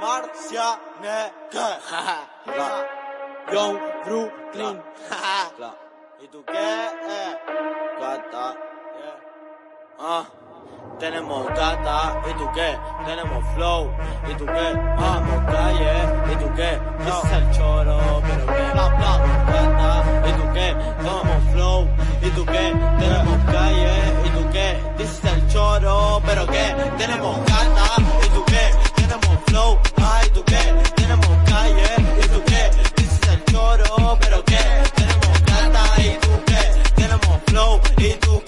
Marcianeque. Young Brooklyn. ¿Y tú qué? Eh? Gata. Ah. Tenemos gata, ¿y tú qué? Tenemos flow, ¿y tú qué? Vamos calle, ¿y tú qué? Ese es el choro, pero qué, bla bla, gata, ¿y tú qué? Tenemos flow, ¿y tú qué? Tenemos calle, ¿y tú qué? Dices el choro, pero qué? Tenemos gata, flow, ay, ¿tú qué? Tenemos calle, ¿y tú qué? Dices el choro, pero qué? Tenemos gata, ¿y tú qué? Tenemos flow, ¿y tú qué?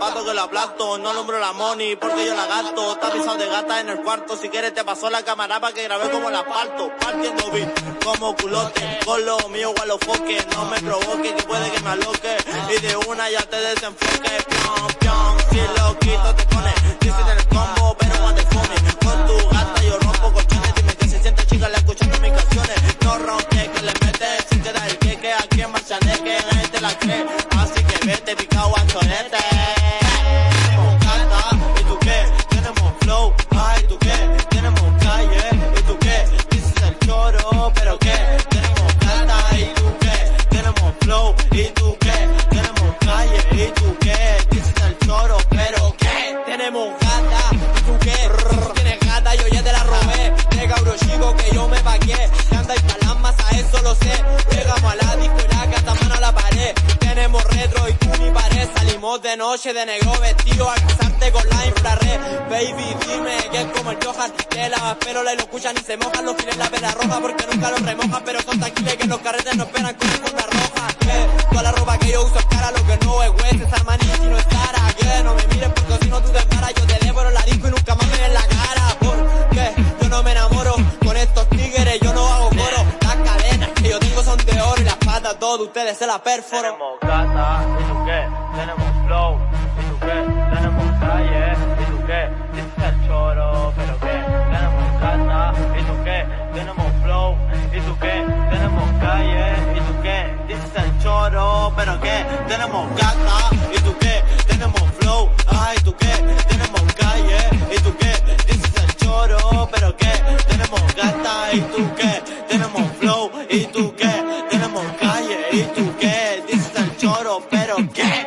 A mis zapatos que lo aplasto, no alumbro la money porque yo la gasto, está pisado de gata en el cuarto, si quieres te paso la cámara para que grabé como la parto, partiendo beat, como culote, con lo mío igual lo foque, no me provoque que puede que me aloque, y de una ya te desenfoque, pion, pion, si lo quito te pone, dicen el combo, pero cuando fome, con tu gata yo rompo colchones, dime que se siente chica la escuchando mis canciones, no ronque que le metes, si te da el queque aquí en Marchaneque, nadie te la cree, a. Llegamos a la disco y la gata mano a la pared. Tenemos retro y tú mi pared. Salimos de noche de negro vestido al pasarte con la infrared. Baby, dime que es como el Johan. Que lava pelo, le lo escuchan y se mojan. Los files la vela roja porque nunca los remojan. Pero son tranquilos que los carretes no esperan con una roja. Que toda la ropa todos ustedes se la perforo. Tenemos gata, ¿y tú qué? Tenemos flow, ¿y tú qué? Tenemos calle, ¿y tú qué? Dices el choro, pero qué? Tenemos gata, ¿y tú qué? Tenemos flow, ¿y tú qué? Tenemos calle, ¿y tú qué? Dices el choro, pero qué? Tenemos gata, ¿y tú qué? Tenemos flow, ay, ¿tú? Tenemos calle, ¿y tú qué? Dices el choro, pero qué? Tenemos gata, ¿y tú qué? Pero qué?